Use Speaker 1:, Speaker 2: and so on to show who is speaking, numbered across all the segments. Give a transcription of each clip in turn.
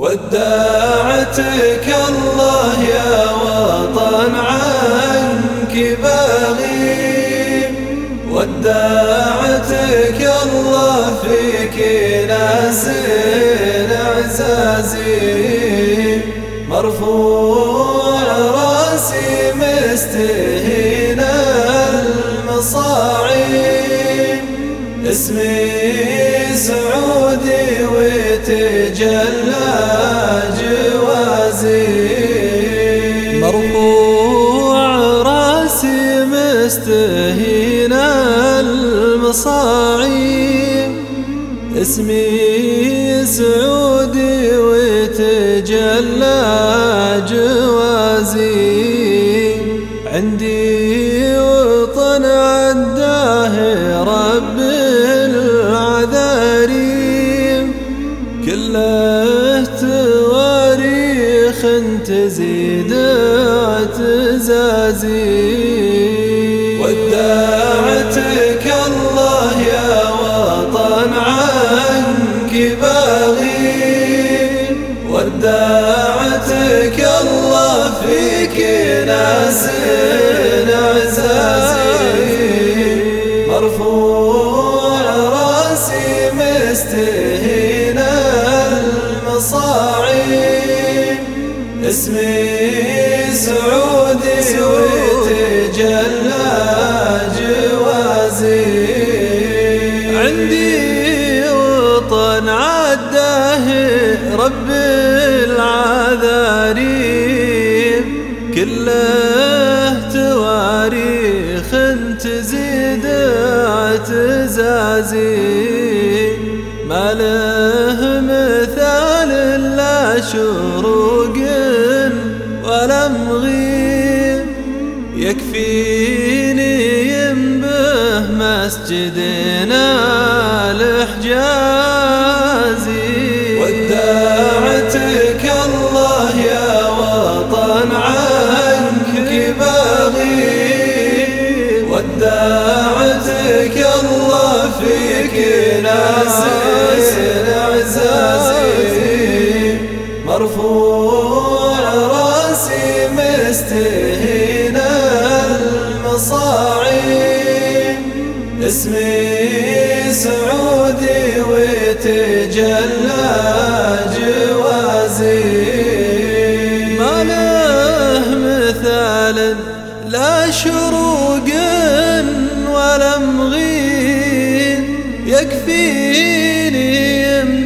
Speaker 1: وداعتك الله يا وطن عنك باغي. وداعتك الله فيك ناس عزازي مرفوع راسي مستهين المصاعي. اسمي سعودي وتجلى
Speaker 2: مرفوع راسي مستهين المصاعي. اسمي سعودي وتجلى جوازي. عندي كله تواريخ تزيد اعتزازي
Speaker 1: وداعتك الله يا وطن عنك باغي. وداعتك الله فيك ناس عزازي مرفوع اسمي سعودي وتجلى جوازي
Speaker 2: عندي وطن عداه رب العذاري كله تواريخ تزيد اعتزازي ما له مثال لا شروق ولا مغيب يكفيني ينبه مسجدنا الحجازي
Speaker 1: وداعتك الله يا وطن عنك باغي وداعتك الله فيك مستهين المصاعي اسمي سعودي وتجلى جوازي
Speaker 2: ما له مثال لا شروق ولا مغين يكفيني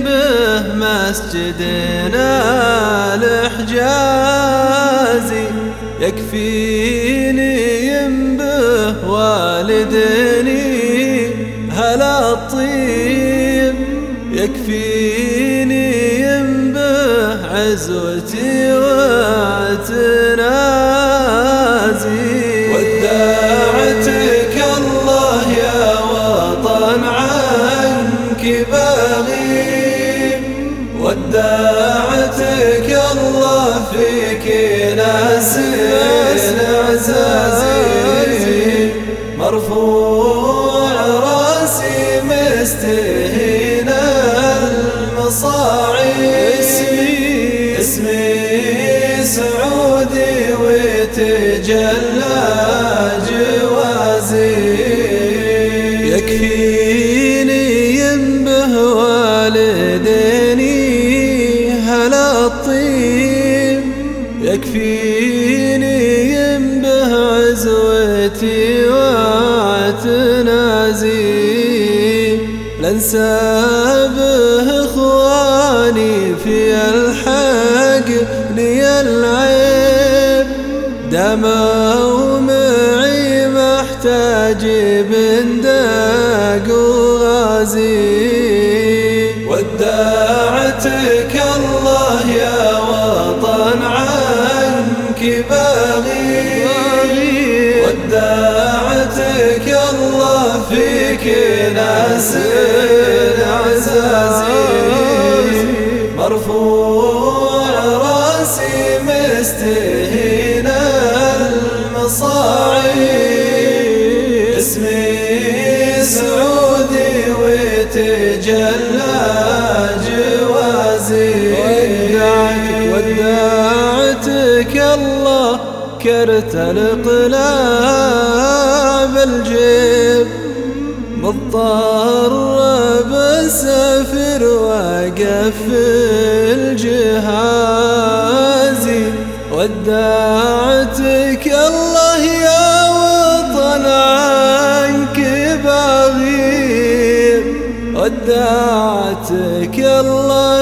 Speaker 2: به مسجدنا الحجازي يكفيني به والدني. هلا الطيب يكفيني به عزوتي واعتنازي
Speaker 1: مرفوع رأسي مستهين المصاعي
Speaker 2: اسمي
Speaker 1: اسمي سعودي وتجلى جوازي.
Speaker 2: يكفيني ينبه والديني هلا الطيب يكفيني عزوتي واعتنازي لنسى به إخواني في الحق لي العيب دموا معي محتاج بندق وغازي.
Speaker 1: وداعتك الله يا وطن عنك باغي. وداعتك الله فيك ناس عزازي مرفوع راسي مستهين المصاعي. اسمي سعودي وتجلى جوازي.
Speaker 2: ودعتك الله كرت القلاع بالجيب مضطر بسافر واقف الجهازي ودعتك الله يا وطن عنك بغير ودعتك الله